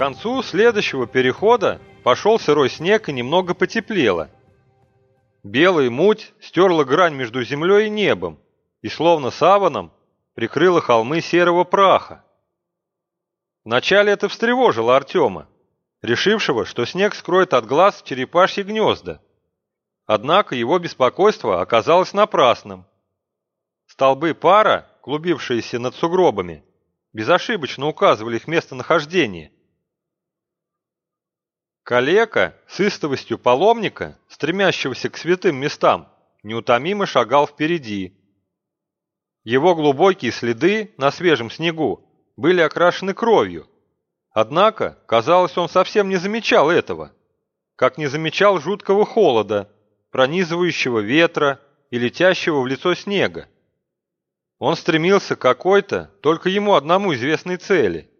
концу следующего перехода пошел сырой снег и немного потеплело. Белая муть стерла грань между землей и небом и словно саваном прикрыла холмы серого праха. Вначале это встревожило Артема, решившего, что снег скроет от глаз черепашьи гнезда. Однако его беспокойство оказалось напрасным. Столбы пара, клубившиеся над сугробами, безошибочно указывали их местонахождение. Калека с истовостью паломника, стремящегося к святым местам, неутомимо шагал впереди. Его глубокие следы на свежем снегу были окрашены кровью. Однако, казалось, он совсем не замечал этого, как не замечал жуткого холода, пронизывающего ветра и летящего в лицо снега. Он стремился к какой-то, только ему одному известной цели,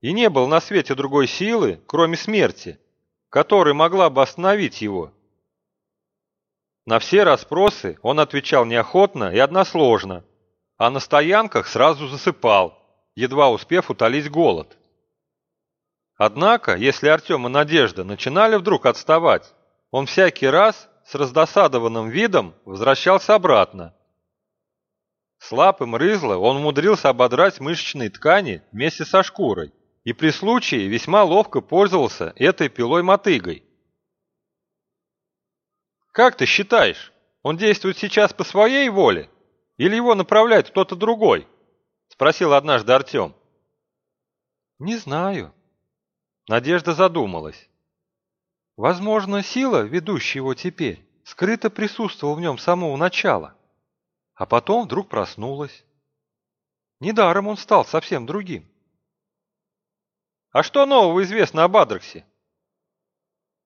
и не был на свете другой силы, кроме смерти, которая могла бы остановить его. На все расспросы он отвечал неохотно и односложно, а на стоянках сразу засыпал, едва успев утолить голод. Однако, если Артем и Надежда начинали вдруг отставать, он всякий раз с раздосадованным видом возвращался обратно. С лапым рызла он умудрился ободрать мышечные ткани вместе со шкурой и при случае весьма ловко пользовался этой пилой-мотыгой. «Как ты считаешь, он действует сейчас по своей воле или его направляет кто-то другой?» Спросил однажды Артем. Не знаю. Надежда задумалась. Возможно, сила, ведущая его теперь, скрыто присутствовала в нем с самого начала, а потом вдруг проснулась. Недаром он стал совсем другим. А что нового известно об Адрексе?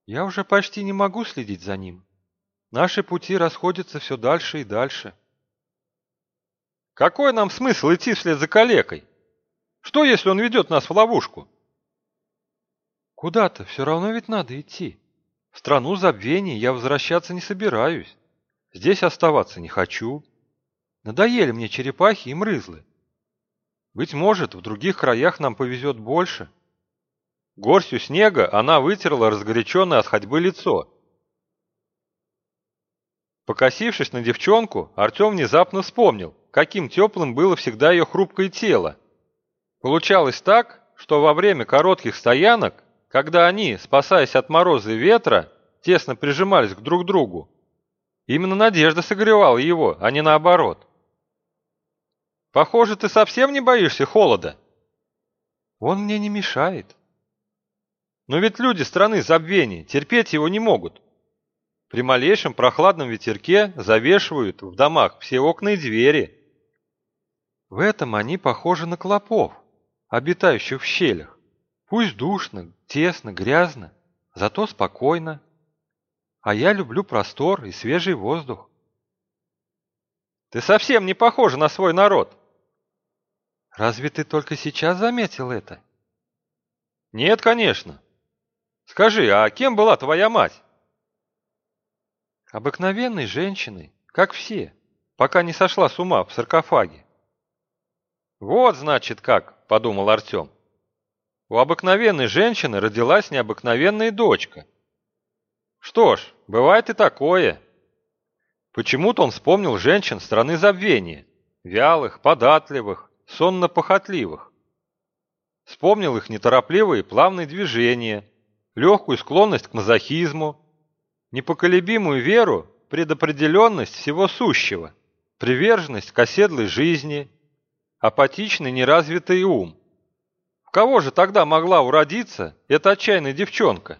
Я уже почти не могу следить за ним. Наши пути расходятся все дальше и дальше. Какой нам смысл идти вслед за калекой? Что, если он ведет нас в ловушку? Куда-то все равно ведь надо идти. В страну забвений я возвращаться не собираюсь. Здесь оставаться не хочу. Надоели мне черепахи и мрызлы. Быть может, в других краях нам повезет больше. Горстью снега она вытерла разгоряченное от ходьбы лицо. Покосившись на девчонку, Артем внезапно вспомнил, каким теплым было всегда ее хрупкое тело. Получалось так, что во время коротких стоянок, когда они, спасаясь от мороза и ветра, тесно прижимались к друг другу, именно Надежда согревала его, а не наоборот. «Похоже, ты совсем не боишься холода?» «Он мне не мешает». «Но ведь люди страны забвения терпеть его не могут. При малейшем прохладном ветерке завешивают в домах все окна и двери, в этом они похожи на клопов, обитающих в щелях. Пусть душно, тесно, грязно, зато спокойно. А я люблю простор и свежий воздух. Ты совсем не похожа на свой народ. Разве ты только сейчас заметил это? Нет, конечно. Скажи, а кем была твоя мать? Обыкновенной женщиной, как все, пока не сошла с ума в саркофаге. «Вот, значит, как», — подумал Артем. «У обыкновенной женщины родилась необыкновенная дочка. Что ж, бывает и такое». Почему-то он вспомнил женщин страны забвения, вялых, податливых, сонно-похотливых. Вспомнил их неторопливые плавные движения, легкую склонность к мазохизму, непоколебимую веру, предопределенность всего сущего, приверженность к оседлой жизни, апатичный неразвитый ум. В кого же тогда могла уродиться эта отчаянная девчонка?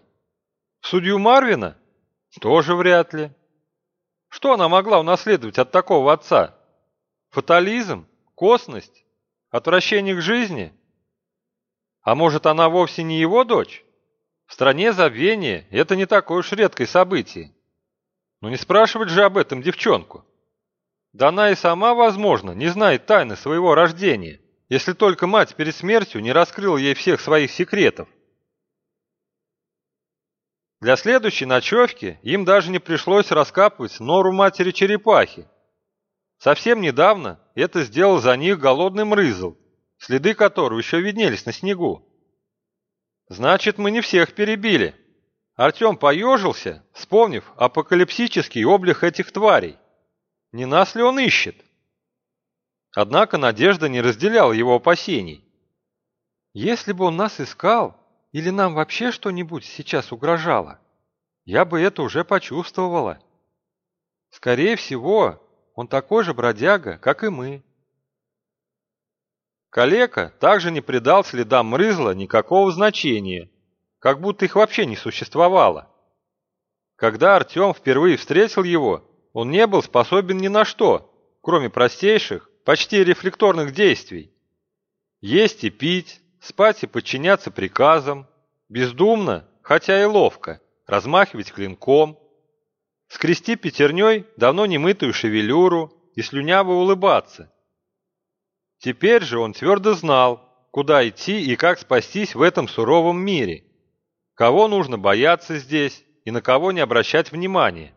В судью Марвина? Тоже вряд ли. Что она могла унаследовать от такого отца? Фатализм? Косность? Отвращение к жизни? А может, она вовсе не его дочь? В стране забвения это не такое уж редкое событие. Но не спрашивать же об этом девчонку. Да она и сама, возможно, не знает тайны своего рождения, если только мать перед смертью не раскрыла ей всех своих секретов. Для следующей ночевки им даже не пришлось раскапывать нору матери черепахи. Совсем недавно это сделал за них голодный мрызл, следы которого еще виднелись на снегу. Значит, мы не всех перебили. Артем поежился, вспомнив апокалипсический облик этих тварей. Не нас ли он ищет? Однако Надежда не разделяла его опасений. Если бы он нас искал, или нам вообще что-нибудь сейчас угрожало, я бы это уже почувствовала. Скорее всего, он такой же бродяга, как и мы. Калека также не придал следам Мрызла никакого значения, как будто их вообще не существовало. Когда Артем впервые встретил его, он не был способен ни на что, кроме простейших, почти рефлекторных действий. Есть и пить, спать и подчиняться приказам, бездумно, хотя и ловко, размахивать клинком, скрести пятерней давно немытую шевелюру и слюняво улыбаться, Теперь же он твердо знал, куда идти и как спастись в этом суровом мире. Кого нужно бояться здесь и на кого не обращать внимания.